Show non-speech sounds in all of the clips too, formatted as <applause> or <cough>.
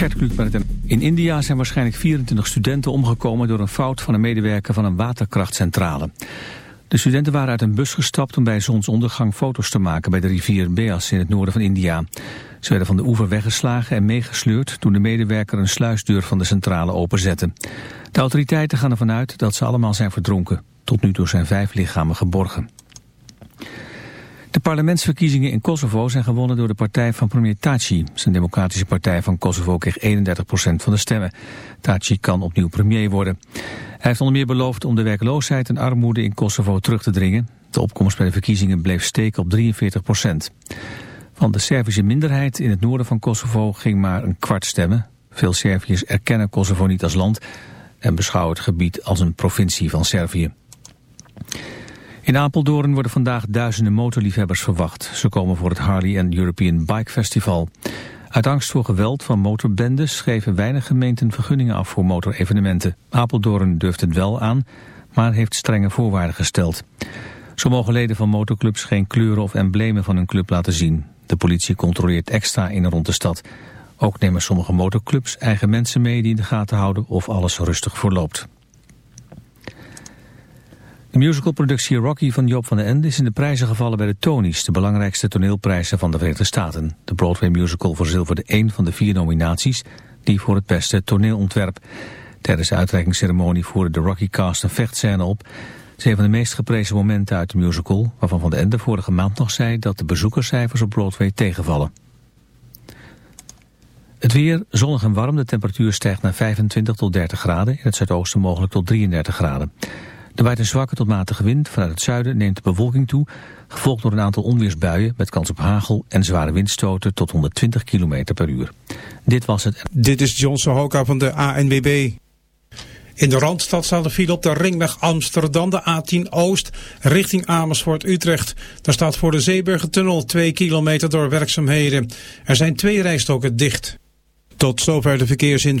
Het In India zijn waarschijnlijk 24 studenten omgekomen door een fout van een medewerker van een waterkrachtcentrale. De studenten waren uit een bus gestapt om bij zonsondergang foto's te maken bij de rivier Beas in het noorden van India. Ze werden van de oever weggeslagen en meegesleurd toen de medewerker een sluisdeur van de centrale openzette. De autoriteiten gaan ervan uit dat ze allemaal zijn verdronken. Tot nu toe zijn vijf lichamen geborgen. De parlementsverkiezingen in Kosovo zijn gewonnen door de partij van premier Taci. Zijn democratische partij van Kosovo kreeg 31% van de stemmen. Taci kan opnieuw premier worden. Hij heeft onder meer beloofd om de werkloosheid en armoede in Kosovo terug te dringen. De opkomst bij de verkiezingen bleef steken op 43%. Van de Servische minderheid in het noorden van Kosovo ging maar een kwart stemmen. Veel Serviërs erkennen Kosovo niet als land en beschouwen het gebied als een provincie van Servië. In Apeldoorn worden vandaag duizenden motorliefhebbers verwacht. Ze komen voor het Harley and European Bike Festival. Uit angst voor geweld van motorbendes geven weinig gemeenten vergunningen af voor motorevenementen. Apeldoorn durft het wel aan, maar heeft strenge voorwaarden gesteld. Zo mogen leden van motorclubs geen kleuren of emblemen van hun club laten zien. De politie controleert extra in en rond de stad. Ook nemen sommige motorclubs eigen mensen mee die in de gaten houden of alles rustig verloopt. De musicalproductie Rocky van Joop van den Ende is in de prijzen gevallen bij de Tonys, de belangrijkste toneelprijzen van de Verenigde Staten. De Broadway musical verzilverde één van de vier nominaties, die voor het beste toneelontwerp. Tijdens de uitreikingsceremonie voerde de Rocky cast een vechtscène op. Een van de meest geprezen momenten uit de musical, waarvan Van den Ende vorige maand nog zei dat de bezoekerscijfers op Broadway tegenvallen. Het weer, zonnig en warm, de temperatuur stijgt naar 25 tot 30 graden, in het zuidoosten mogelijk tot 33 graden. Er waait een zwakke tot matige wind. Vanuit het zuiden neemt de bewolking toe. Gevolgd door een aantal onweersbuien met kans op hagel en zware windstoten tot 120 km per uur. Dit was het. Dit is John Sohoka van de ANWB. In de Randstad staat de file op de ringweg Amsterdam, de A10 Oost, richting Amersfoort-Utrecht. Daar staat voor de Zeeburgertunnel 2 kilometer door werkzaamheden. Er zijn twee rijstoken dicht. Tot zover de verkeersin.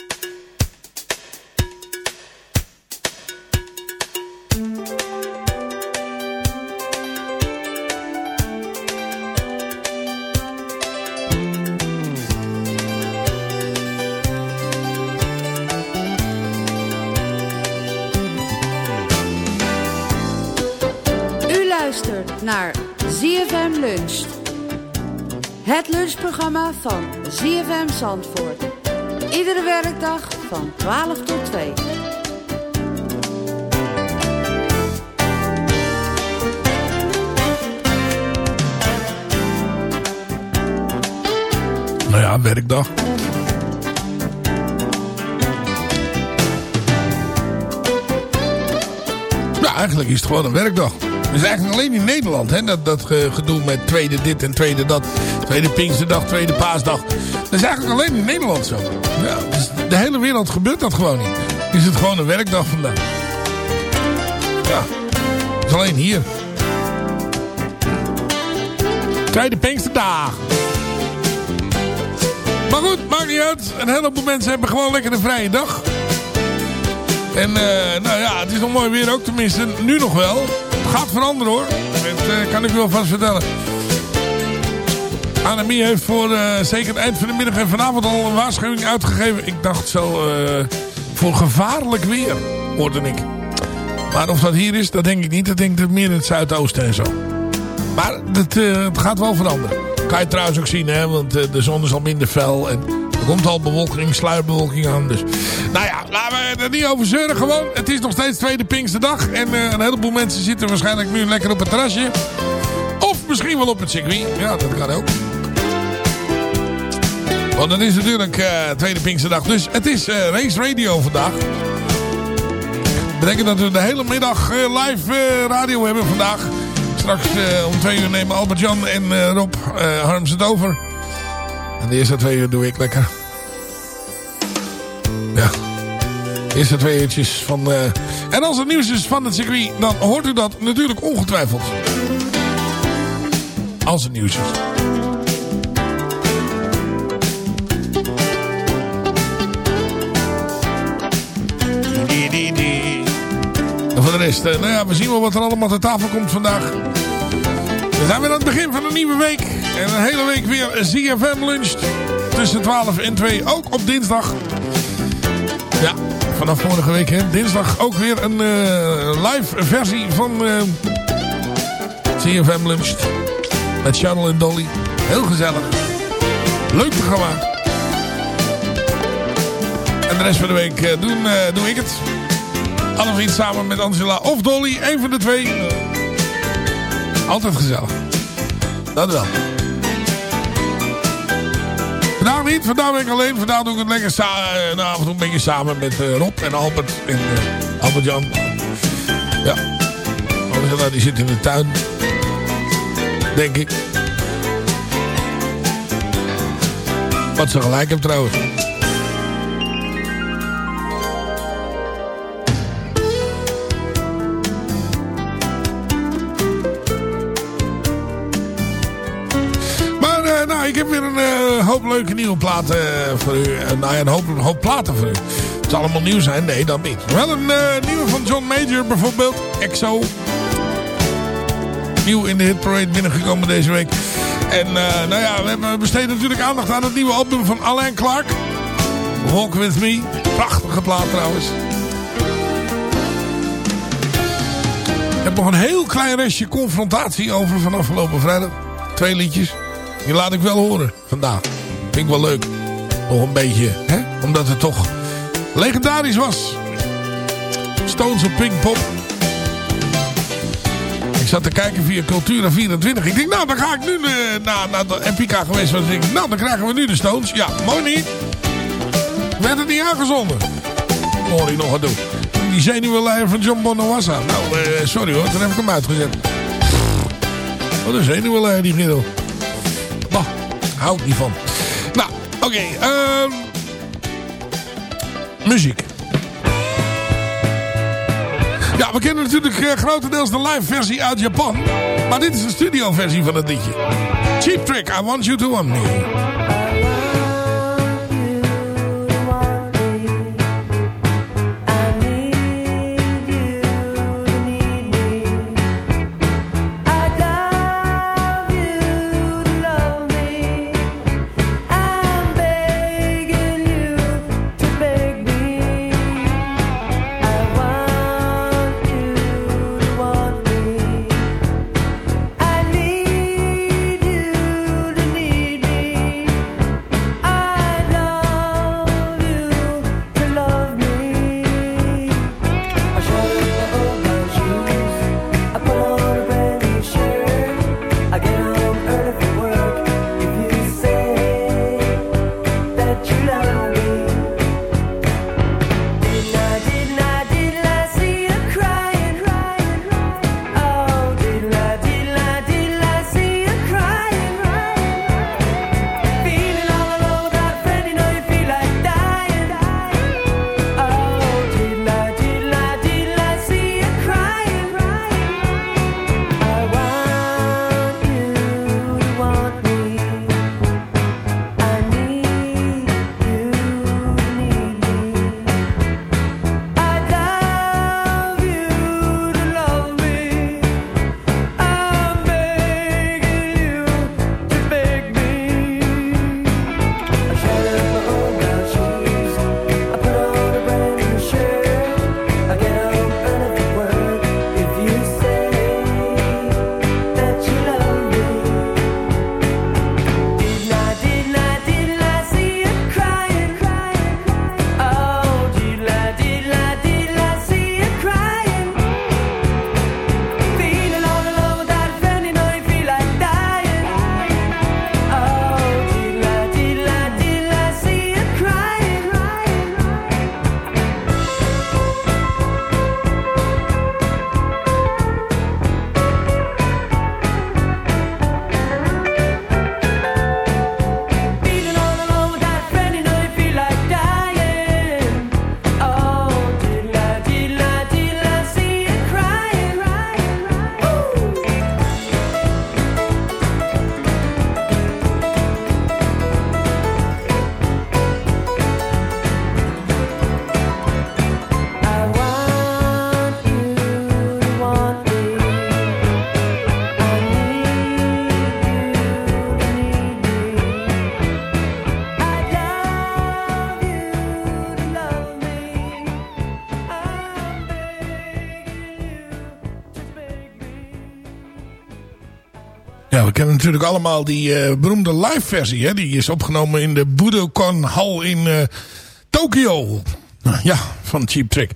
Het lunchprogramma van ZFM Zandvoort. Iedere werkdag van 12 tot 2. Nou ja, werkdag. Ja, eigenlijk is het gewoon een werkdag. Het is eigenlijk alleen in Nederland, hè, dat, dat gedoe met tweede dit en tweede dat. Tweede Pinksterdag, tweede Paasdag. Dat is eigenlijk alleen in Nederland zo. Ja, dus de hele wereld gebeurt dat gewoon niet. Is het gewoon een werkdag vandaag. Ja, is alleen hier. Tweede Pinksterdag. Maar goed, maakt niet uit. Een heleboel mensen hebben gewoon lekker een vrije dag. En eh, nou ja, het is nog mooi weer ook. Tenminste, nu nog wel. Het gaat veranderen hoor. Dat eh, kan ik u wel vast vertellen. Annemie heeft voor eh, zeker het eind van de middag en vanavond al een waarschuwing uitgegeven. Ik dacht zo eh, voor gevaarlijk weer, hoorde ik. Maar of dat hier is, dat denk ik niet. Dat denk ik meer in het zuidoosten en zo. Maar het, eh, het gaat wel veranderen. Kan je trouwens ook zien, hè. Want de zon is al minder fel. En er komt al bewolking, sluierbewolking aan. Dus, nou ja, laten we er niet over zeuren. Gewoon, het is nog steeds tweede Pinksterdag. En een heleboel mensen zitten waarschijnlijk nu lekker op het terrasje. Of misschien wel op het circuit. Ja, dat kan ook. Want dan is natuurlijk eh, tweede Pinksterdag. Dus het is eh, Race Radio vandaag. Betekent dat we de hele middag eh, live radio hebben vandaag. Straks om twee uur nemen Albert-Jan en Rob Harms het over. En de eerste twee uur doe ik lekker. Ja. De eerste twee uurtjes van... En als er nieuws is van het circuit, dan hoort u dat natuurlijk ongetwijfeld. Als er nieuws is. En voor de rest, eh, nou ja, we zien wel wat er allemaal ter tafel komt vandaag. We zijn weer aan het begin van een nieuwe week. En een hele week weer ZFM lunch. Tussen 12 en 2, ook op dinsdag. Ja, vanaf vorige week, hè. Dinsdag ook weer een eh, live versie van eh ZFM lunch. Met Channel en Dolly. Heel gezellig. Leuk programma. En de rest van de week eh, doen, doe ik het. Alle vriend samen met Angela of Dolly. Een van de twee. Altijd gezellig. Dat wel. Vandaag niet. Vandaag ben ik alleen. Vandaag doe ik het lekker sa eh, nou, af en toe een samen met eh, Rob en Albert. En eh, Albert-Jan. Ja. Angela die zit in de tuin. Denk ik. Wat ze gelijk hebben trouwens. Ik heb weer een eh, hoop leuke nieuwe platen eh, voor u. Eh, nou ja, een hoop, platen voor u. Het zal allemaal nieuw zijn. Nee, dat niet. Wel een nieuwe van John Major bijvoorbeeld. EXO. Nieuw in de hitparade binnengekomen deze week. En nou ja, we besteden natuurlijk aandacht aan het nieuwe album van Alain Clark. Walk With Me. Prachtige plaat trouwens. Ik heb nog een heel klein restje confrontatie over van afgelopen vrijdag. Twee liedjes. Die laat ik wel horen vandaag. Vind ik wel leuk. Nog een beetje, hè? Omdat het toch legendarisch was. Stones op Pinkpop. Ik zat te kijken via Cultura 24. Ik denk, nou, dan ga ik nu uh, naar, de Epica geweest. Was. Ik nou, dan krijgen we nu de Stones. Ja, mooi niet. Werd het niet aangezonden. Hoor ik nog wat doen. Die zenuwenleier van John Bonawassa. Nou, eh, sorry hoor, dan heb ik hem uitgezet. Wat een zenuwenleier die Guido. Bah, hou ik niet van. Nou, oké. ehm, muziek. Ja, we kennen natuurlijk eh, grotendeels de live versie uit Japan. Maar dit is de studio versie van het liedje. Cheap Trick, I Want You To Want me. Natuurlijk allemaal die eh, beroemde live versie. Hè? Die is opgenomen in de Budokan Hall in eh Tokio. Nou, Ja, van Cheap Trick.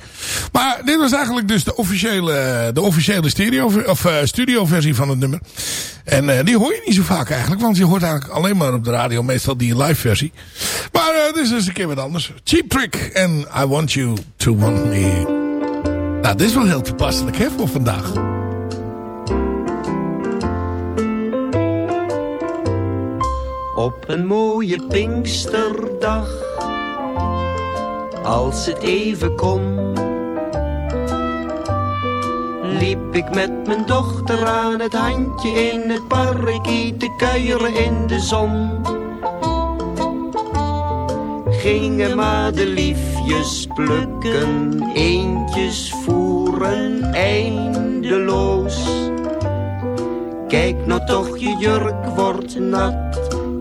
Maar dit was eigenlijk dus de officiële, de officiële stereo, of, eh, studio versie van het nummer. En die hoor je niet zo vaak eigenlijk. Want je hoort eigenlijk alleen maar op de radio meestal die live versie. Maar eh, dit is dus een keer wat anders. Cheap Trick en I Want You To Want Me. Nou, dit is wel heel toepasselijk hè, voor vandaag. Op een mooie Pinksterdag, als het even kon, liep ik met mijn dochter aan het handje in het parkie te kuieren in de zon. Gingen madeliefjes plukken, eentjes voeren eindeloos. Kijk nou toch, je jurk wordt nat,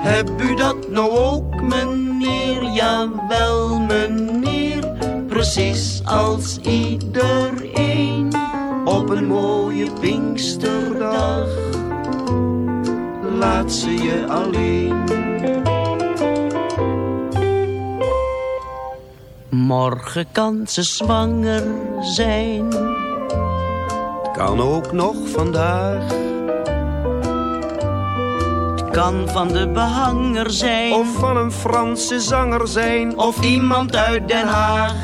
Heb u dat nou ook meneer? Jawel meneer, precies als iedereen op een mooie Pinksterdag. Laat ze je alleen. Morgen kan ze zwanger zijn. Kan ook nog vandaag. Kan van de behanger zijn. Of van een Franse zanger zijn. Of iemand uit Den Haag.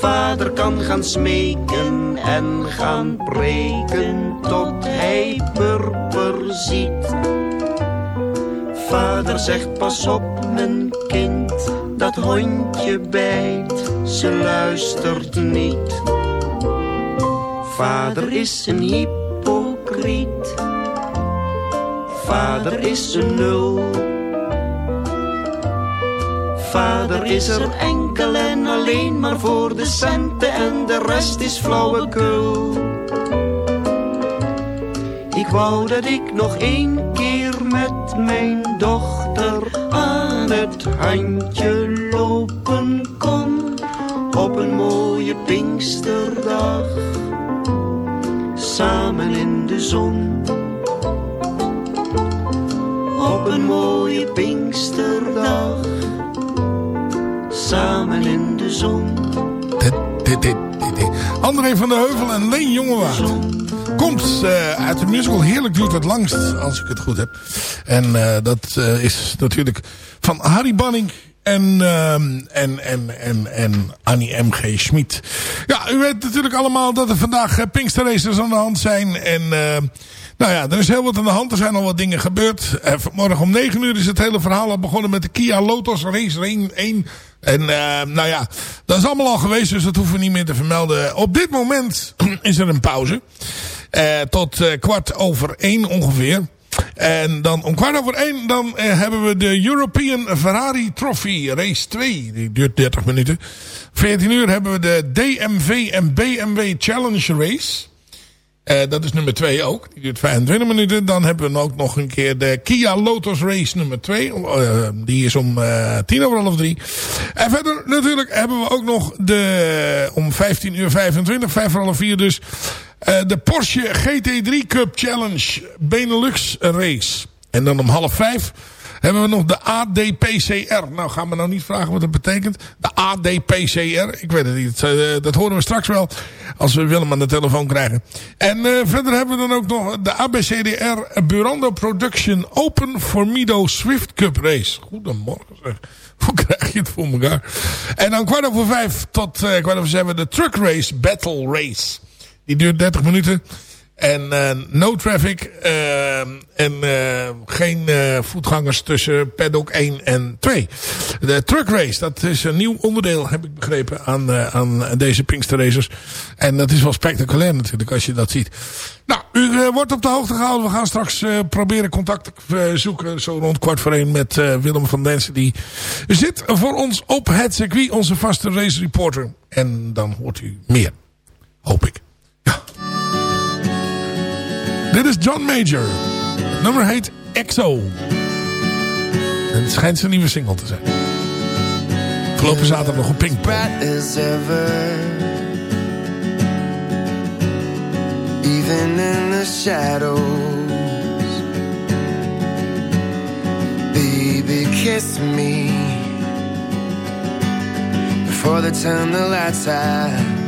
Vader kan gaan smeken en gaan preken tot hij purper ziet. Vader zegt pas op mijn kind, dat hondje bijt, ze luistert niet. Vader is een hypocriet, vader is een nul. Vader is er enkel en alleen maar voor de centen en de rest is flauwekul. Ik wou dat ik nog één keer met mijn dochter aan het handje lopen kon. Op een mooie Pinksterdag, samen in de zon. Pinksterdag, samen in de zon. Dit, dit, dit, dit, dit. André van der Heuvel en Leen Jongewaard. Komt eh, uit de musical Heerlijk duurt het langst, als ik het goed heb. En eh, dat eh, is natuurlijk van Harry Banning en, ehm, en, en, en, en Annie M.G. Schmid. Ja, u weet natuurlijk allemaal dat er vandaag Pinksterracers aan de hand zijn. En nou ja, er is heel wat aan de hand. Er zijn al wat dingen gebeurd. Uh, vanmorgen om 9 uur is het hele verhaal al begonnen met de Kia Lotus Race 1. 1. En uh, nou ja, dat is allemaal al geweest, dus dat hoeven we niet meer te vermelden. Op dit moment <clears throat> is er een pauze. Uh, tot kwart over één ongeveer. En dan om kwart over één dan hebben we de European Ferrari Trophy Race 2. Die duurt 30 minuten. 14 uur hebben we de DMV en BMW Challenge Race. Uh, dat is nummer 2 ook. Die duurt 25 minuten. Dan hebben we ook nog een keer de Kia Lotus Race nummer 2. Uh, die is om uh, tien over half drie. En verder natuurlijk hebben we ook nog de om 15 uur 25, 5 voor half 4 dus. de Porsche GT3 Cup Challenge Benelux Race. En dan om half 5 hebben we nog de ADPCR. Nou, gaan we nou niet vragen wat dat betekent. De ADPCR, ik weet het niet. Eh, dat horen we straks wel als we Willem aan de telefoon krijgen. En uh, verder hebben we dan ook nog de ABCDR Burando Production Open Formido Swift Cup Race. Goedemorgen. Hoe krijg je het voor elkaar? En dan kwart over vijf tot uh, kwart over zeven de Truck Race Battle Race. Die duurt 30 minuten. En uh, no traffic. Uh, en uh, geen voetgangers tussen paddock 1 en 2. De truck race, dat is een nieuw onderdeel, heb ik begrepen, aan, aan deze Pinkster Racers. En dat is wel spectaculair natuurlijk, als je dat ziet. Nou, u wordt op de hoogte gehouden. We gaan straks proberen contact te zoeken, zo rond kwart voor één, met Willem van Densen. Die zit voor ons op het circuit, onze vaste race reporter. En dan hoort u meer, hoop ik. Dit is John Major. Het nummer heet EXO. En het schijnt zijn nieuwe single te zijn. Verlopen zaterdag nog as ever Even in the shadows Baby, kiss me Before they turn the lights out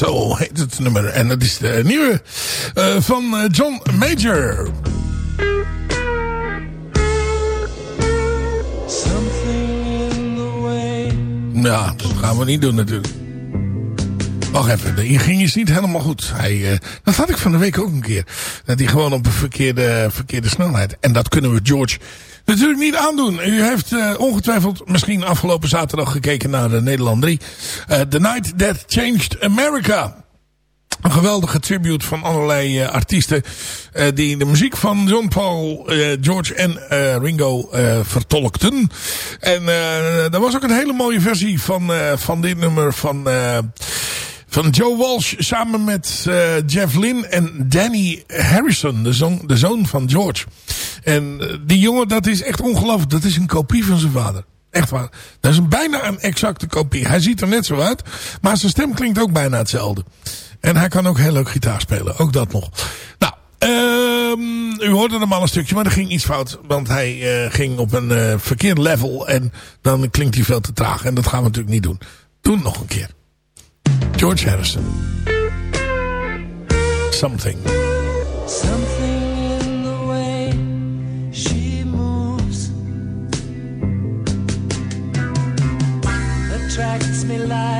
Zo heet het nummer. En dat is de nieuwe uh, van uh, John Major. Ja, dat gaan we niet doen natuurlijk. Wacht even, de inging is niet helemaal goed. Hij, uh, dat had ik van de week ook een keer. Dat hij gewoon op een verkeerde, verkeerde snelheid. En dat kunnen we George natuurlijk niet aandoen. U heeft uh, ongetwijfeld misschien afgelopen zaterdag gekeken naar de Nederland 3. Uh, The Night That Changed America. Een geweldige tribute van allerlei eh, artiesten eh, die de muziek van John Paul, eh, George en eh, Ringo eh, vertolkten. En eh er was ook een hele mooie versie van, eh, van dit nummer van, eh, van Joe Walsh samen met eh, Jeff Lynne en Danny Harrison, de zoon, de zoon van George. En eh, die jongen, dat is echt ongelooflijk. Dat is een kopie van zijn vader. Echt waar. Dat is een, bijna een exacte kopie. Hij ziet er net zo uit, maar zijn stem klinkt ook bijna hetzelfde. En hij kan ook heel leuk gitaar spelen. Ook dat nog. Nou, ehm, u hoorde hem al een stukje, maar er ging iets fout. Want hij eh, ging op een verkeerd level. En dan klinkt hij veel te traag. En dat gaan we natuurlijk niet doen. Doe het nog een keer. George Harrison. Something. Something in the way she moves attracts me like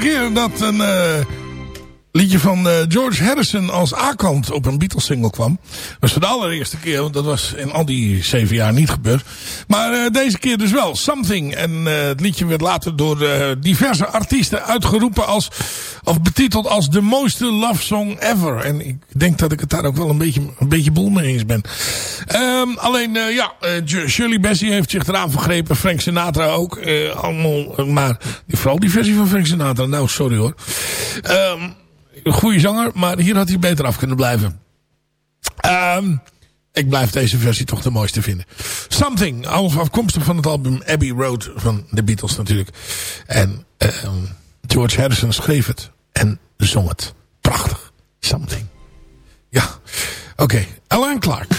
keer dat een eh, liedje van eh, George Harrison als A-kant op een Beatles single kwam. Dat was voor de allereerste keer, want dat was in al die zeven jaar niet gebeurd. Maar eh, deze keer dus wel, Something. En het liedje werd later door diverse artiesten uitgeroepen als, of betiteld als de mooiste love song ever. En ik denk dat ik het daar ook wel een beetje, een beetje boel mee eens ben. Ehm, alleen, eh, ja, eh, Shirley Bassey heeft zich eraan vergrepen. Frank Sinatra ook. eh, allemaal, maar vooral die versie van Frank Sinatra. Nou, sorry hoor. Ehm een goede zanger, maar hier had hij beter af kunnen blijven. Ehm, ik blijf deze versie toch de mooiste vinden. Something, afkomstig van het album Abbey Road van de Beatles natuurlijk. En ehm, George Harrison schreef het en zong het. Prachtig. Something. Ja, oké. Alan Clark.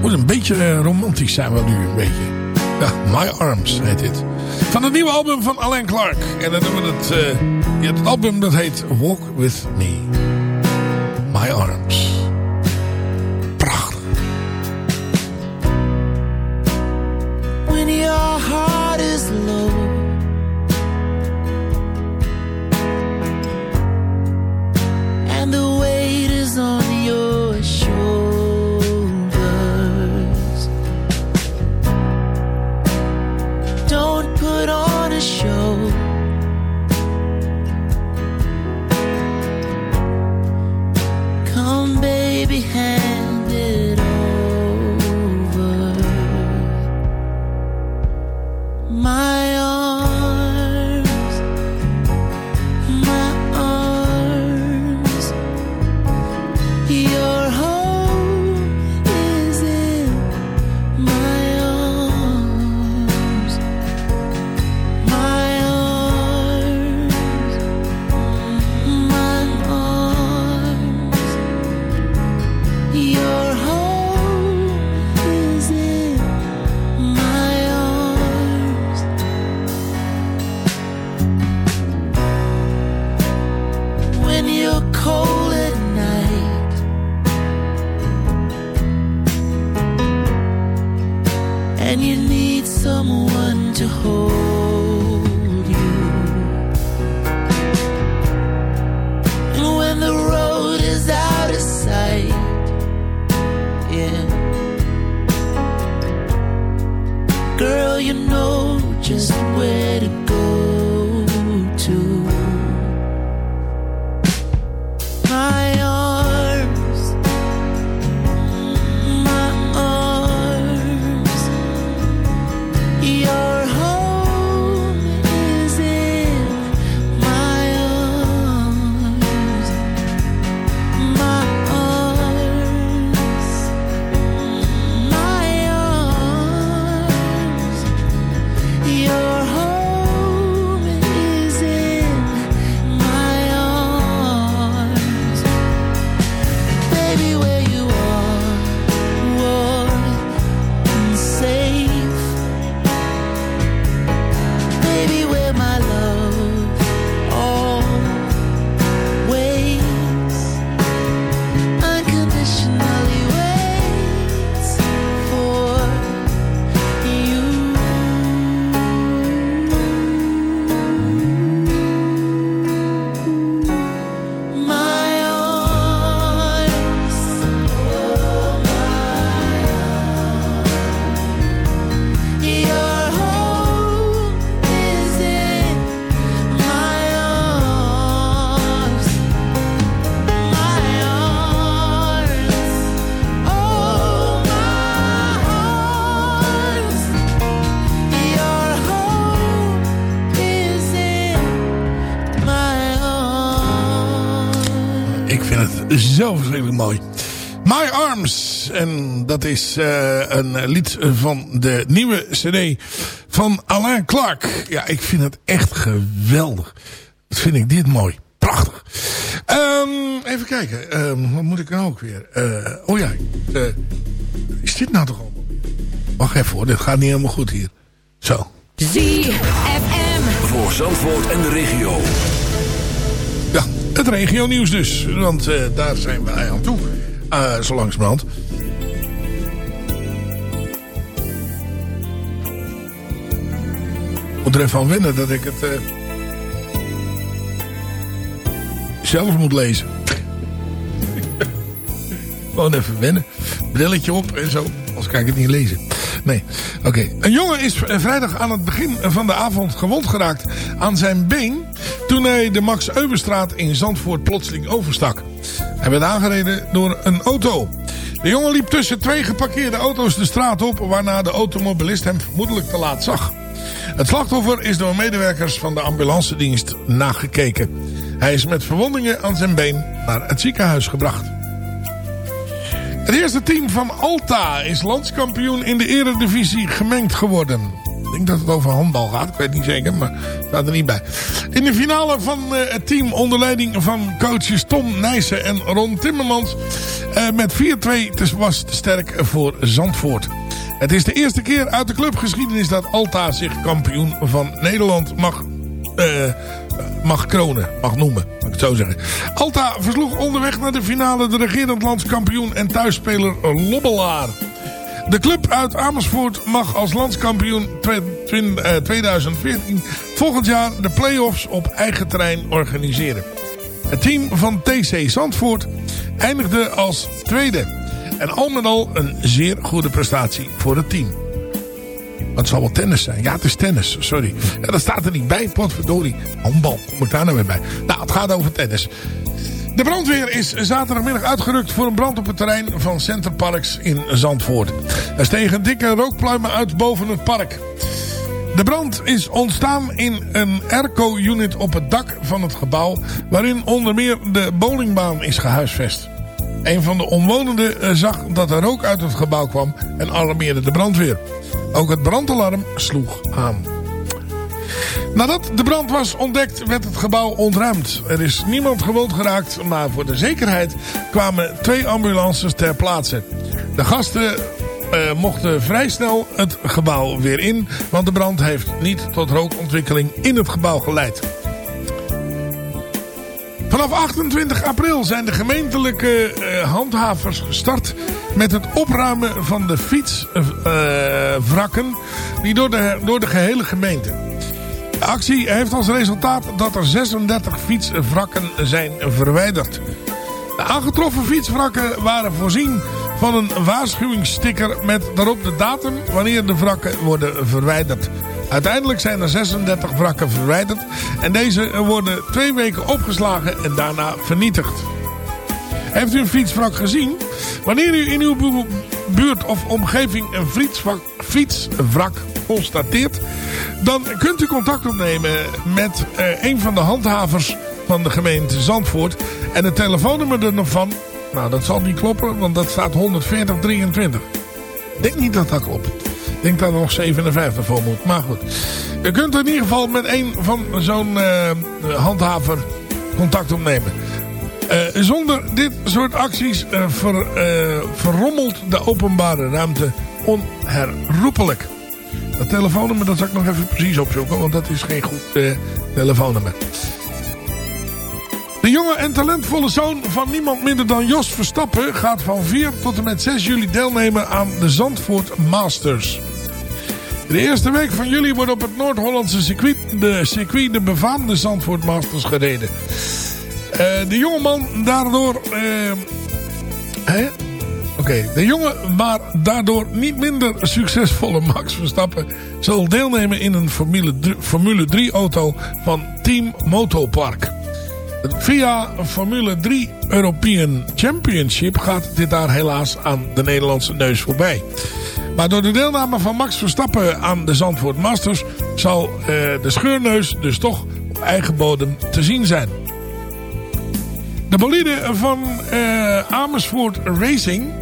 Moet een beetje eh, romantisch zijn we nu, een beetje. Ja, My Arms heet dit. Van het nieuwe album van Alan Clark. En dan doen we het, ja, het album dat heet Walk With Me. My Arms. Is eh, een lied van de nieuwe cd van Alain Clark. Ja, ik vind het echt geweldig. Wat vind ik dit mooi. Prachtig. Ehm, even kijken. Ehm, wat moet ik nou ook weer? Eh, oh ja. eh, is dit nou toch allemaal? Wacht even hoor. Dit gaat niet helemaal goed hier. Zo. ZFM. Voor Zandvoort en de regio. Ja, het regio nieuws dus. Want eh, daar zijn wij aan toe. Eh zo langzamerhand. Er even aan wennen dat ik het eh, zelf moet lezen. <laughs> Gewoon even wennen. Brilletje op en zo. Anders kan ik het niet lezen. Nee, oké. Een jongen is v- vrijdag aan het begin van de avond gewond geraakt aan zijn been... toen hij de Max Eubenstraat in Zandvoort plotseling overstak. Hij werd aangereden door een auto. De jongen liep tussen twee geparkeerde auto's de straat op... waarna de automobilist hem vermoedelijk te laat zag. Het slachtoffer is door medewerkers van de ambulancedienst nagekeken. Hij is met verwondingen aan zijn been naar het ziekenhuis gebracht. Het eerste team van Alta is landskampioen in de eredivisie gemengd geworden. Ik denk dat het over handbal gaat, ik weet niet zeker, maar staat er niet bij. In de finale van eh, het team onder leiding van coaches Tom Nijssen en Ron Timmermans... eh, met 4-2 te- was te sterk voor Zandvoort. Het is de eerste keer uit de clubgeschiedenis dat Alta zich kampioen van Nederland mag, eh, mag kronen, mag noemen, mag ik het zo zeggen. Alta versloeg onderweg naar de finale de regerend landskampioen en thuisspeler Lobbelaar. De club uit Amersfoort mag als landskampioen twe- twin- eh, 2014 volgend jaar de play-offs op eigen terrein organiseren. Het team van TC Zandvoort eindigde als tweede. En al met al een zeer goede prestatie voor het team. Het zal wel tennis zijn. Ja, het is tennis. Sorry. Ja, dat staat er niet bij. Potverdorie. Handbal. Kom ik daar nou weer bij. Nou, het gaat over tennis. De brandweer is zaterdagmiddag uitgerukt voor een brand op het terrein van Center Parks in Zandvoort. Er stegen dikke rookpluimen uit boven het park. De brand is ontstaan in een airco-unit op het dak van het gebouw... waarin onder meer de bowlingbaan is gehuisvest. Een van de omwonenden eh, zag dat er rook uit het gebouw kwam en alarmeerde de brandweer. Ook het brandalarm sloeg aan. Nadat de brand was ontdekt werd het gebouw ontruimd. Er is niemand gewond geraakt, maar voor de zekerheid kwamen twee ambulances ter plaatse. De gasten eh, mochten vrij snel het gebouw weer in, want de brand heeft niet tot rookontwikkeling in het gebouw geleid. Vanaf 28 april zijn de gemeentelijke eh, handhavers gestart met het opruimen van de fietswrakken die door de, door de gehele gemeente. De actie heeft als resultaat dat er 36 fietswrakken zijn verwijderd. De aangetroffen fietswrakken waren voorzien van een waarschuwingssticker met daarop de datum wanneer de wrakken worden verwijderd. Uiteindelijk zijn er 36 wrakken verwijderd en deze worden twee weken opgeslagen en daarna vernietigd. Heeft u een fietswrak gezien? Wanneer u in uw bu- buurt of omgeving een fietswrak, constateert... dan kunt u contact opnemen met eh, een van de handhavers van de gemeente Zandvoort. En het telefoonnummer ervan, nou dat zal niet kloppen, want dat staat 14023. Ik denk niet dat dat klopt. Denk dat er nog 57 voor moet. Maar goed. Je kunt in ieder geval met een van zo'n eh, handhaver contact opnemen. Eh, zonder dit soort acties eh, ver, verrommelt de openbare ruimte onherroepelijk. Dat telefoonnummer dat zal ik nog even precies opzoeken, want dat is geen goed telefoonnummer. De jonge en talentvolle zoon van niemand minder dan Jos Verstappen gaat van 4 tot en met 6 juli deelnemen aan de Zandvoort Masters. De eerste week van juli wordt op het Noord-Hollandse circuit de, circuit de befaamde Zandvoort Masters gereden. Eh, de jongeman daardoor... eh, hè? Oké, de jonge, maar daardoor niet minder succesvolle Max Verstappen... zal deelnemen in een Formule 3, Formule 3 auto van Team Motopark. Via Formule 3 European Championship gaat dit daar helaas aan de Nederlandse neus voorbij. Maar door de deelname van Max Verstappen aan de Zandvoort Masters... zal eh, de scheurneus dus toch op eigen bodem te zien zijn. De bolide van eh, Amersfoort Racing,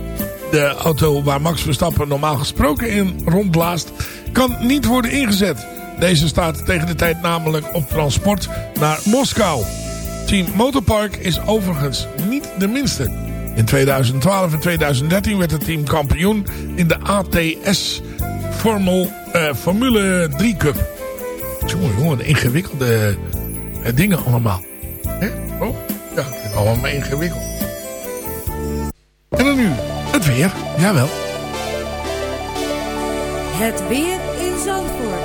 de auto waar Max Verstappen normaal gesproken in rondblaast, kan niet worden ingezet. Deze staat tegen de tijd namelijk op transport naar Moskou. Team Motorpark is overigens niet de minste. In 2012 en 2013 werd het team kampioen in de ATS eh, Formule 3 Cup. Jongen, jongen, ingewikkelde eh, dingen allemaal. Hè? Oh, ja, het allemaal ingewikkeld. En dan nu, het weer. Jawel. Het weer in Zandvoort.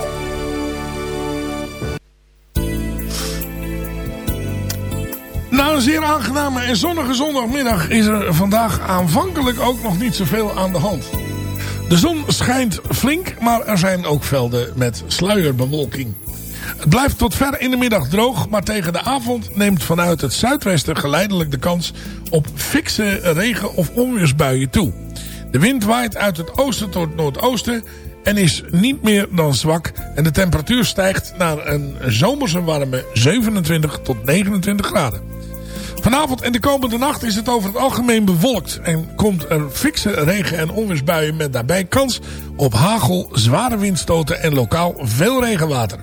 Een zeer aangename en zonnige zondagmiddag is er vandaag aanvankelijk ook nog niet zoveel aan de hand. De zon schijnt flink, maar er zijn ook velden met sluierbewolking. Het blijft tot ver in de middag droog, maar tegen de avond neemt vanuit het zuidwesten geleidelijk de kans op fikse regen- of onweersbuien toe. De wind waait uit het oosten tot noordoosten en is niet meer dan zwak en de temperatuur stijgt naar een zomerse warme 27 tot 29 graden. Vanavond en de komende nacht is het over het algemeen bewolkt en komt er fikse regen- en onweersbuien met daarbij kans op hagel, zware windstoten en lokaal veel regenwater.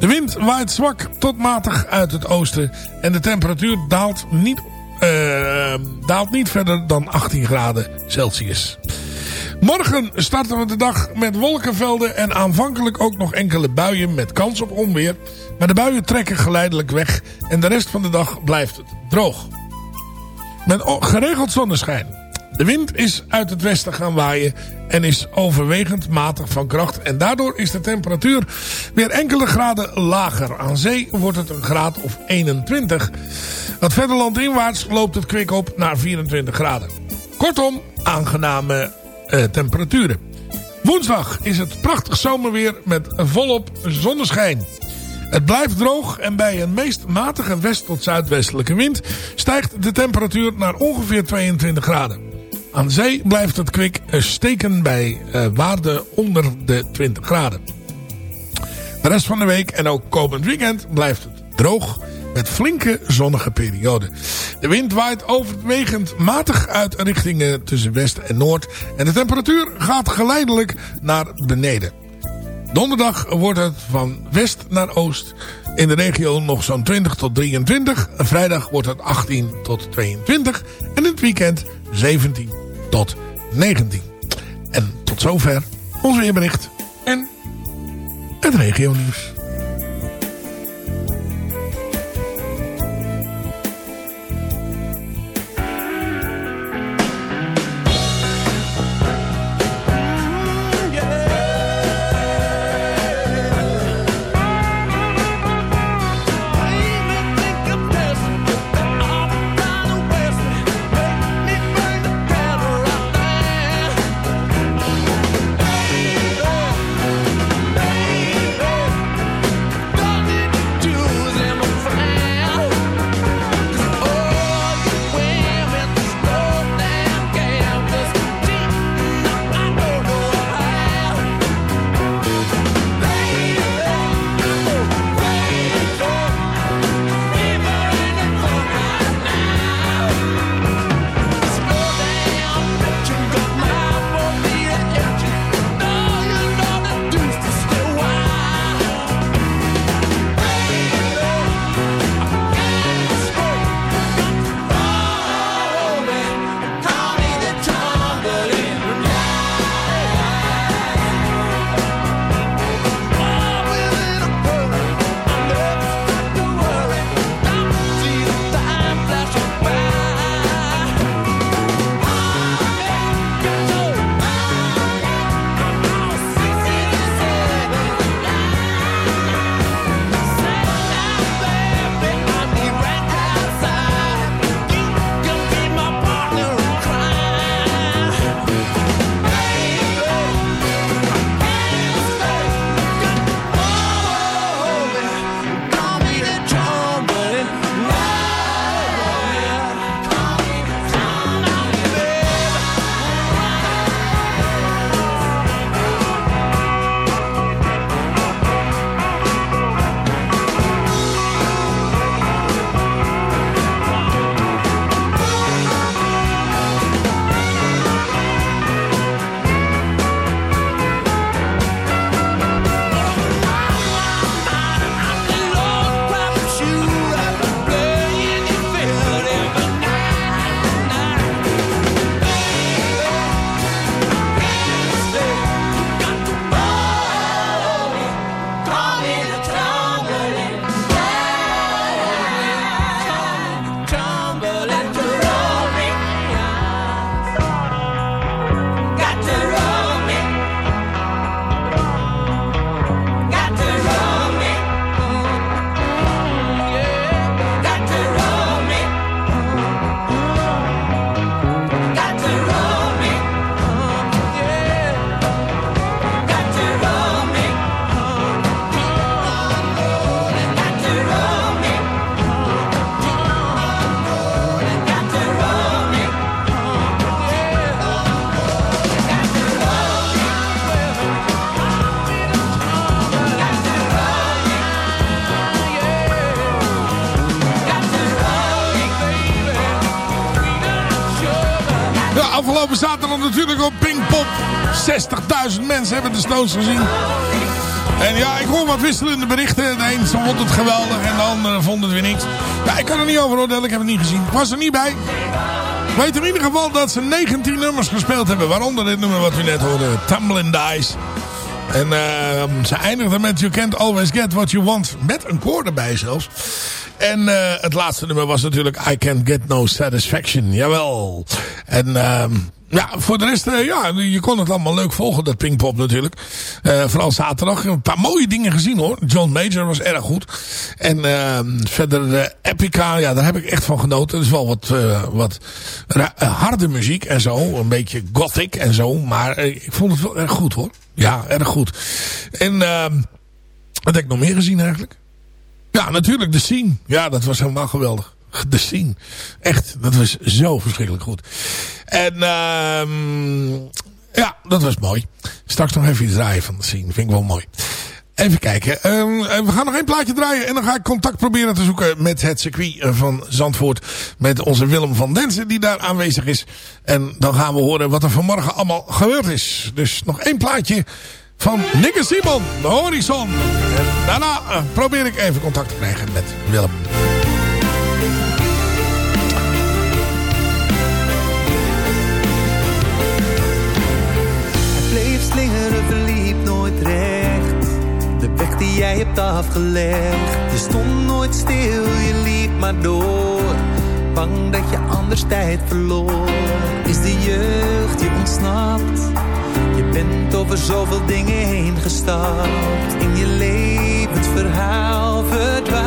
De wind waait zwak tot matig uit het oosten en de temperatuur daalt niet, eh, daalt niet verder dan 18 graden Celsius. Morgen starten we de dag met wolkenvelden en aanvankelijk ook nog enkele buien met kans op onweer. Maar de buien trekken geleidelijk weg en de rest van de dag blijft het droog. Met geregeld zonneschijn. De wind is uit het westen gaan waaien en is overwegend matig van kracht. En daardoor is de temperatuur weer enkele graden lager. Aan zee wordt het een graad of 21. Wat verder landinwaarts loopt het kwik op naar 24 graden. Kortom, aangename eh, temperaturen. Woensdag is het prachtig zomerweer met volop zonneschijn. Het blijft droog en bij een meest matige west- tot zuidwestelijke wind stijgt de temperatuur naar ongeveer 22 graden. Aan zee blijft het kwik eh, steken bij eh, waarden onder de 20 graden. De rest van de week en ook komend weekend blijft het droog met flinke zonnige perioden. De wind waait overwegend matig uit richtingen tussen west en noord. En de temperatuur gaat geleidelijk naar beneden. Donderdag wordt het van west naar oost. In de regio nog zo'n 20 tot 23. Vrijdag wordt het 18 tot 22. En in het weekend 17 tot 19. En tot zover ons weerbericht. En het regio nieuws. Natuurlijk op Pinkpop. 60.000 mensen hebben de Stones gezien. En ja, ik hoor wat wisselende berichten. De een vond het geweldig en de ander vond het weer niks. Ja, ik kan er niet over oordelen, ik heb het niet gezien. Ik was er niet bij. Ik weet in ieder geval dat ze 19 nummers gespeeld hebben. Waaronder dit nummer wat u net hoorde, Tumbling Dice. En uh, ze eindigden met You Can't Always Get What You Want. Met een koor erbij zelfs. En uh, het laatste nummer was natuurlijk I Can't Get No Satisfaction. Jawel. En uh, ja, voor de rest, uh, ja, je kon het allemaal leuk volgen, dat Pinkpop natuurlijk. Uh, vooral zaterdag. Een paar mooie dingen gezien hoor. John Major was erg goed. En uh, verder uh, Epica, ja, daar heb ik echt van genoten. Het is wel wat, wat harde muziek en zo. Een beetje gothic en zo. Maar ik vond het wel erg goed hoor. Ja, erg goed. En uh, wat heb ik nog meer gezien eigenlijk? Ja, natuurlijk de scene. Ja, dat was helemaal geweldig. De scene. Echt, dat was zo verschrikkelijk goed. En uh, ja, dat was mooi. Straks nog even iets draaien van de scene. Vind ik wel mooi. Even kijken. Ehm, eh, we gaan nog één plaatje draaien. En dan ga ik contact proberen te zoeken met het circuit eh, van Zandvoort. Met onze Willem van Densen die daar aanwezig is. En dan gaan we horen wat er vanmorgen allemaal gebeurd is. Dus nog één plaatje van Nick en Simon. De Horizon. En daarna eh, probeer ik even contact te krijgen met Willem. Jij hebt afgelegd. Je stond nooit stil, je liep maar door. Bang dat je anders tijd verloor. Is de jeugd je ontsnapt? Je bent over zoveel dingen heen gestapt. In je levensverhaal verdwaald.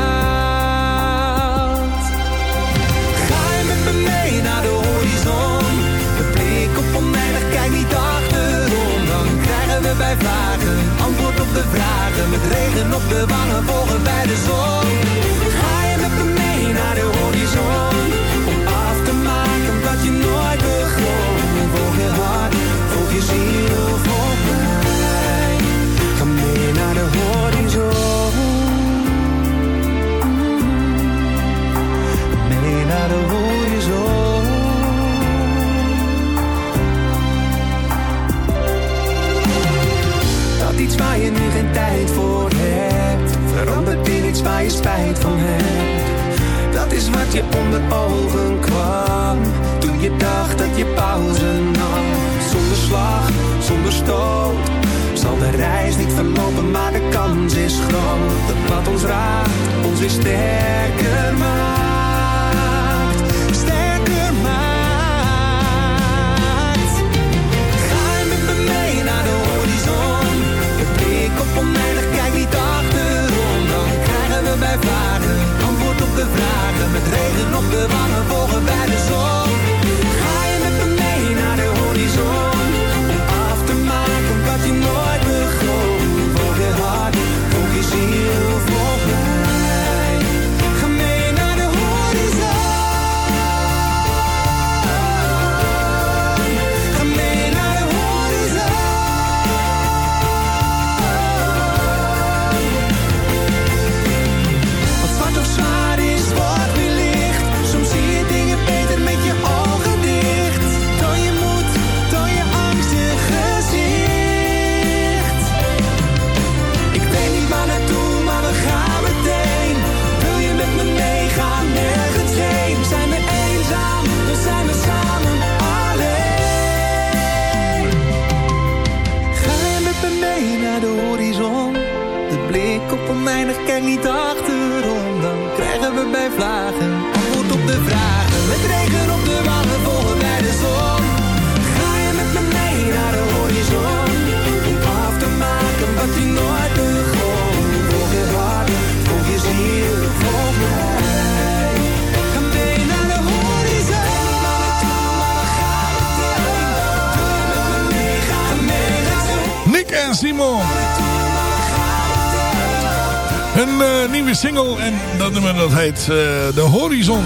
Single en dat nummer dat heet eh, De Horizon.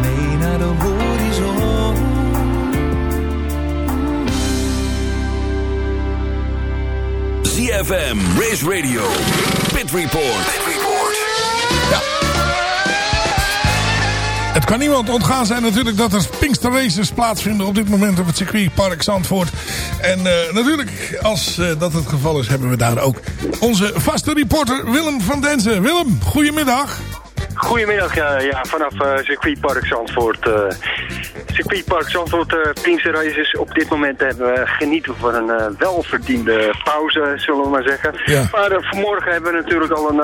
mee naar de horizon. ZFM, Race Radio, Pit Report. Het kan niemand ontgaan zijn natuurlijk dat er Pinkster Races plaatsvinden op dit moment op het circuit Park Zandvoort. En eh, natuurlijk, als eh, dat het geval is, hebben we daar ook onze vaste reporter Willem van Denzen. Willem, goedemiddag. Goedemiddag, ja, ja vanaf uh, circuitpark Zandvoort. Circuitpark Zandvoort, uh, Pinkster Races. Op dit moment hebben we genieten van een welverdiende pauze, zullen we maar zeggen. Ja. Maar vanmorgen hebben we natuurlijk al een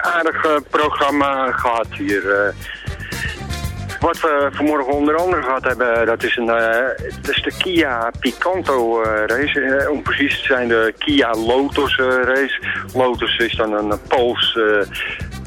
aardig programma gehad hier. Wat we vanmorgen onder andere gehad hebben, dat is, een, dat is de Kia Picanto race. om precies te zijn de Kia Lotus race. Lotus is dan een Pools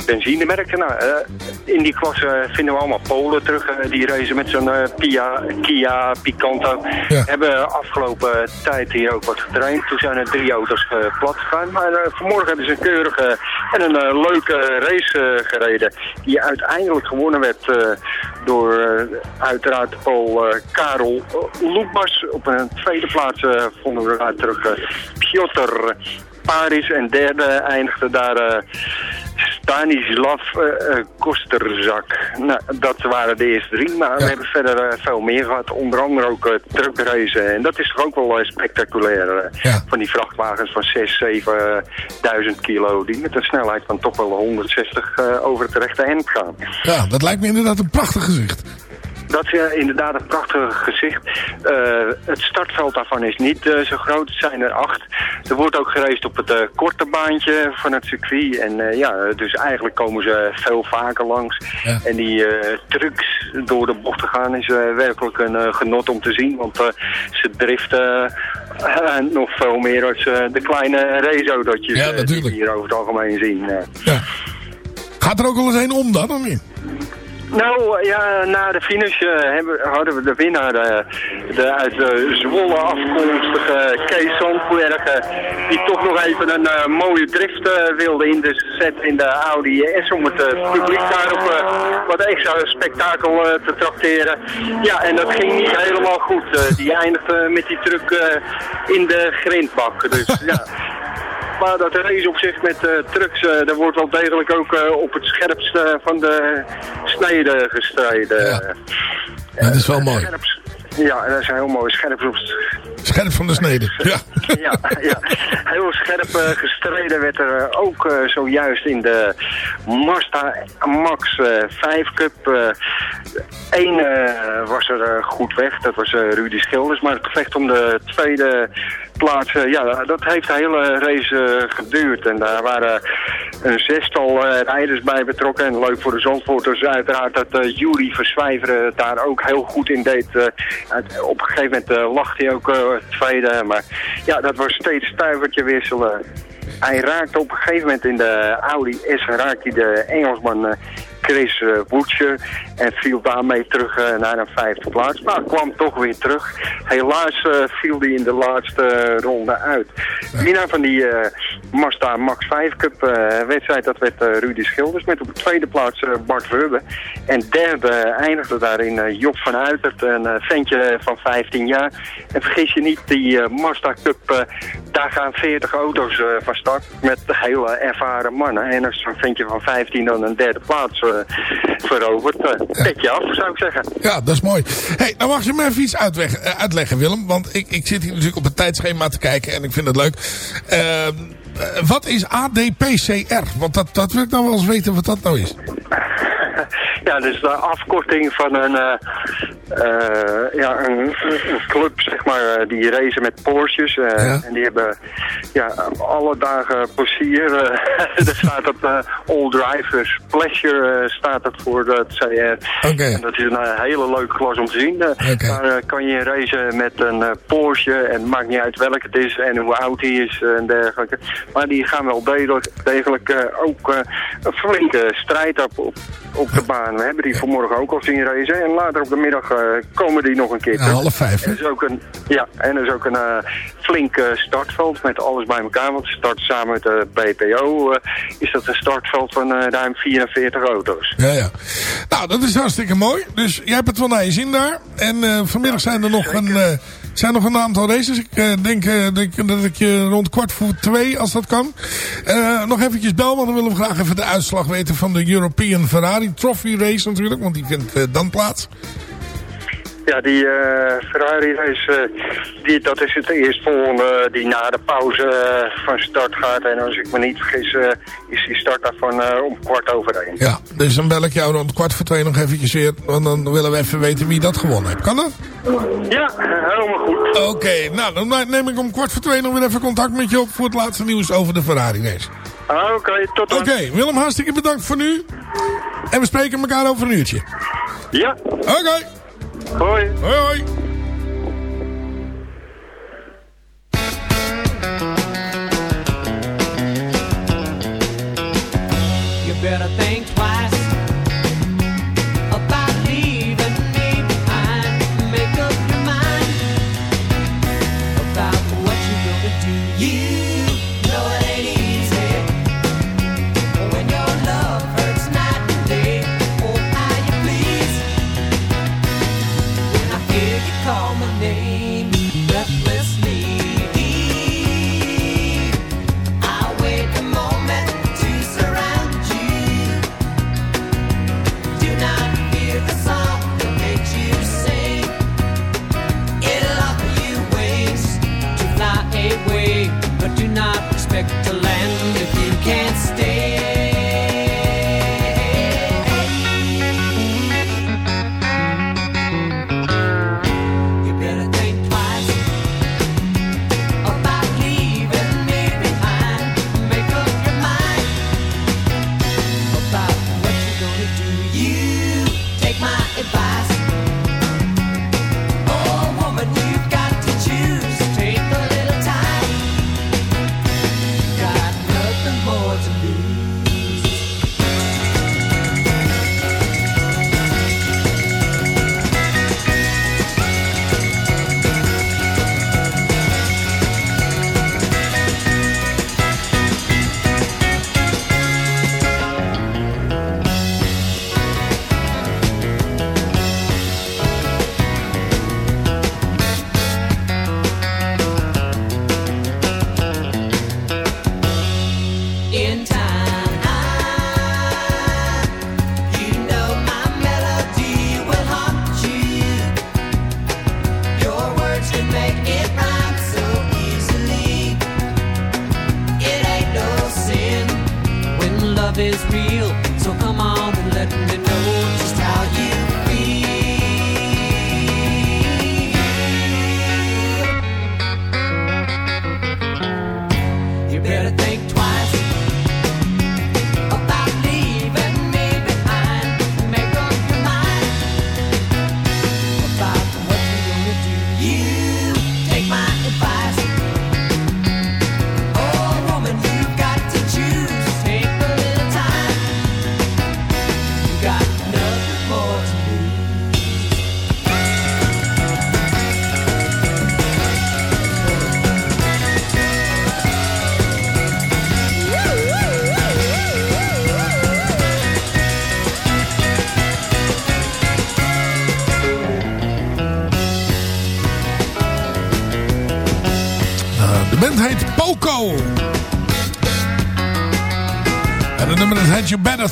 benzinemerken. Nou, eh, in die klasse vinden we allemaal Polen terug. eh, die racen met zo'n eh, Pia, Kia Picanto. Hebben afgelopen tijd hier ook wat getraind. Toen zijn er drie auto's plat gegaan. Maar vanmorgen hebben ze een keurige en een leuke race gereden. Die uiteindelijk gewonnen werd door uiteraard eh, Karel Lubas. Op een tweede plaats vonden we daar terug Piotr Paris. En derde eindigde daar eh, Stanislav eh, eh, Kosterzak. Nou, dat waren de eerste drie, maar we hebben verder veel meer gehad. Onder andere ook uh, truckracen. En dat is toch ook wel spectaculair. Van die vrachtwagens van 6.000, 7.000 kilo. Die met een snelheid van toch wel 160 eh, over het rechte eind gaan. Ja, dat lijkt me inderdaad een prachtig gezicht. Dat is inderdaad een prachtig gezicht. Eh, het startveld daarvan is niet eh, zo groot. Het zijn er acht. Er wordt ook gereisd op het eh, korte baantje van het circuit. En ja, dus eigenlijk komen ze veel vaker langs. En die trucks door de bocht te gaan is werkelijk een genot om te zien. Want ze driften nog veel meer als eh, de kleine Ja, die natuurlijk. we hier over het algemeen zien. eh. Gaat er ook wel eens een om dan, of niet? Nou eh, ja, na de finish eh, hebben, hadden we de winnaar eh, de, uit de Zwolle afkomstige Kees Zandbergen. Die toch nog even een mooie drift wilde in de set in de Audi S. Om het publiek daarop wat extra spektakel te trakteren. Ja, en dat ging niet helemaal goed. Die eindigde met die truck in de grindbak. Dus ja. <laughs> Maar dat race op zich met eh, trucks, eh daar wordt wel degelijk ook eh, op het scherpste van de snede gestreden. Ja. dat is wel mooi. Ja, dat is heel mooi. Scherp op Scherp van de snede. <laughs> Ja. ja, ja, heel scherp gestreden werd er ook zojuist in de Mazda Max eh 5 Cup. Eén was er goed weg, dat was Rudy Schilders. Maar het gevecht om de tweede plaats, eh, ja, dat heeft de hele race eh, geduurd. En daar waren een zestal eh, rijders bij betrokken. En leuk voor de Zandvoorters uiteraard dat eh Jury Verswijveren daar ook heel goed in deed. Op een gegeven moment lag hij ook tweede. Maar ja, dat was steeds stuivertje wisselen. Hij raakte op een gegeven moment in de Audi S raakte de Engelsman Chris Butcher en viel daarmee terug eh, naar een vijfde plaats. Maar kwam toch weer terug. Helaas eh, viel hij in de laatste ronde uit. Winnaar van die Mazda Max 5 Cup wedstrijd, dat werd Rudy Schilders met op de tweede plaats Bart Verbe. En derde eindigde daarin Job van Uitert, een ventje van 15 jaar. En vergis je niet, die Mazda Cup, daar gaan 40 auto's van start met hele ervaren mannen. En als zo'n ventje van 15 dan een derde plaats eh, verovert, uh, petje af zou ik zeggen. Ja, dat is mooi. hey, dan mag je me even iets uitweg- eh, uitleggen, Willem. Want ik, ik zit hier natuurlijk op het tijdschema te kijken en ik vind het leuk. Ehm, eh, wat is ADPCR? Want dat, dat wil ik nou wel eens weten wat dat nou is. <laughs> Ja, dus de afkorting van een, eh, eh, ja, een, een club, zeg maar, eh, die racen met Porsches. En die hebben ja, alle dagen plezier. eh daar <laughs> staat het eh, All Drivers Pleasure staat het voor dat CR. En dat is een hele leuke klas om te zien. Eh, Daar kan je racen met een Porsche en het maakt niet uit welk het is en hoe oud die is en dergelijke. Maar die gaan wel degelijk, degelijk ook een flinke strijd op, op, op de baan. We hebben die vanmorgen ook al zien racen en later op de middag eh, komen die nog een keer Ja, terug. half vijf? Er is ook een, ja, en er is ook een eh, flink eh, startveld met alles bij elkaar. Want ze starten samen met de BPO. is dat een startveld van ruim 44 auto's. Ja, ja. Nou, dat is hartstikke mooi. Dus jij hebt het wel naar je zin daar. En vanmiddag zijn er nog een, zijn nog een aantal races. Ik eh, denk eh, dat, ik, dat ik je rond kwart voor twee, als dat kan, eh, nog eventjes bel. Want dan willen we graag even de uitslag weten van de European Ferrari Trophy Race natuurlijk. Want die vindt eh, dan plaats. Ja, die eh, Ferrari race, eh, die, dat is het eerstvolgende die na de pauze eh, van start gaat. En als ik me niet vergis, eh, is die start daarvan eh, om kwart over één. Ja, dus dan bel ik jou rond kwart voor twee nog eventjes weer. Want dan willen we even weten wie dat gewonnen heeft. Kan dat? Ja, helemaal goed. Oké, nou dan neem ik om kwart voor twee nog weer even contact met je op voor het laatste nieuws over de Ferrari race. Ah, Oké, tot dan. Oké, Willem, hartstikke bedankt voor nu. En we spreken elkaar over een uurtje. Ja. Oké. Hoi. Hoi, hoi. You better think twice expect to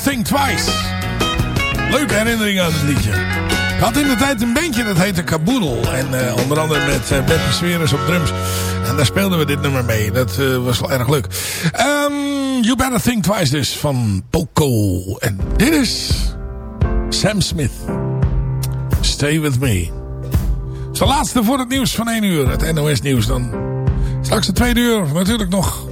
Think Twice. Leuke herinnering aan het liedje. Ik had in de tijd een bandje dat heette Kaboodle. En eh, onder andere met uh, Betty Sweres op drums. En daar speelden we dit nummer mee. Dat eh, was wel erg leuk. Ehm, you Better Think Twice dus van Poco. En dit is Sam Smith. Stay With Me. Het is de laatste voor het nieuws van 1 uur. Het NOS nieuws dan. Straks de tweede uur natuurlijk nog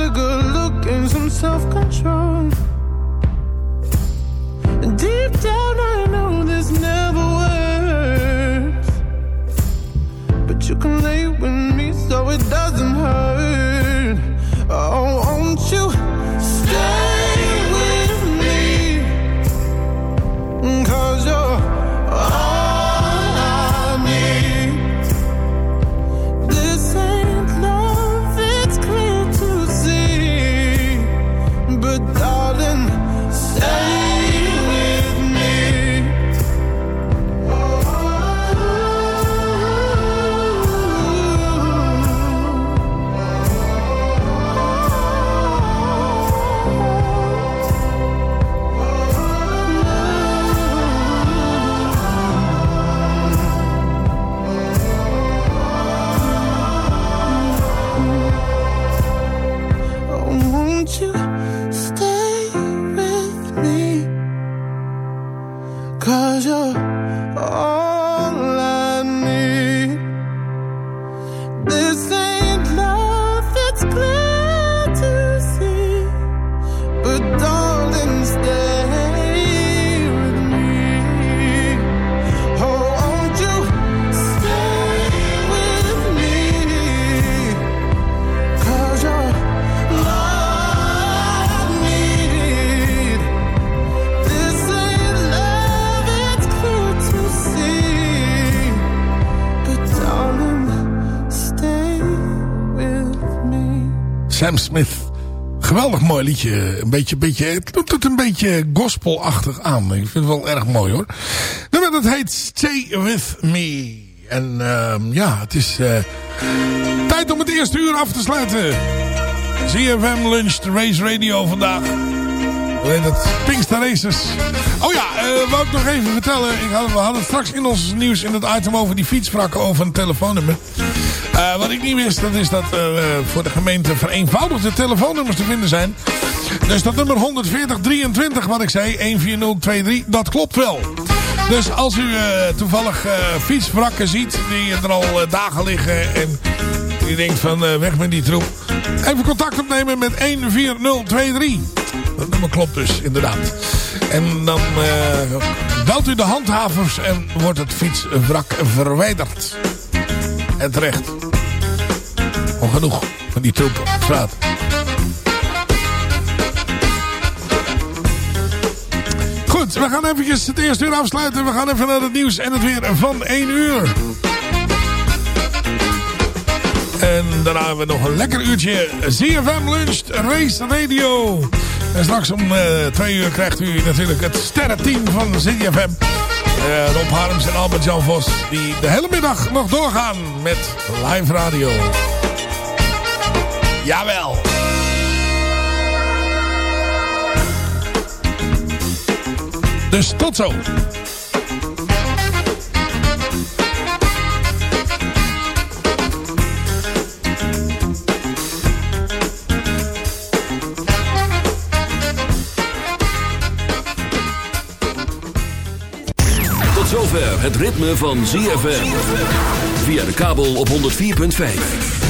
A good look and some self-control. Sam Smith. Geweldig mooi liedje. Een beetje, beetje, het doet het een beetje gospelachtig aan. Ik vind het wel erg mooi hoor. Nummer dat heet Stay With Me. En ehm, ja, het is eh, tijd om het eerste uur af te sluiten. ZFM Lunch, Race Radio vandaag. Hoe heet het? Pinkster Races. Oh ja, eh wou ik nog even vertellen. Ik we hadden straks in ons nieuws in het item over die fietswrakken over een telefoonnummer. Eh, wat ik niet wist, dat is dat eh, voor de gemeente vereenvoudigde telefoonnummers te vinden zijn. Dus dat nummer 14023, wat ik zei, 14023, dat klopt wel. Dus als u eh, toevallig fietswrakken ziet die er al dagen liggen en u denkt van weg met die troep. Even contact opnemen met 14023. Dat nummer klopt dus, inderdaad. En dan belt u de handhavers en wordt het fietswrak verwijderd. En terecht. Al genoeg van die troep op straat. Goed, we gaan eventjes het eerste uur afsluiten. We gaan even naar het nieuws en het weer van 1 uur. En daarna hebben we nog een lekker uurtje ZFM Lunch Race Radio. En straks om 2 uur krijgt u natuurlijk het sterrenteam van ZFM. Eh Rob Harms en Albert-Jan Vos. Die de hele middag nog doorgaan met live radio. Jawel. Dus tot zo. Tot zover het ritme van ZFM. Via de kabel op 104.5.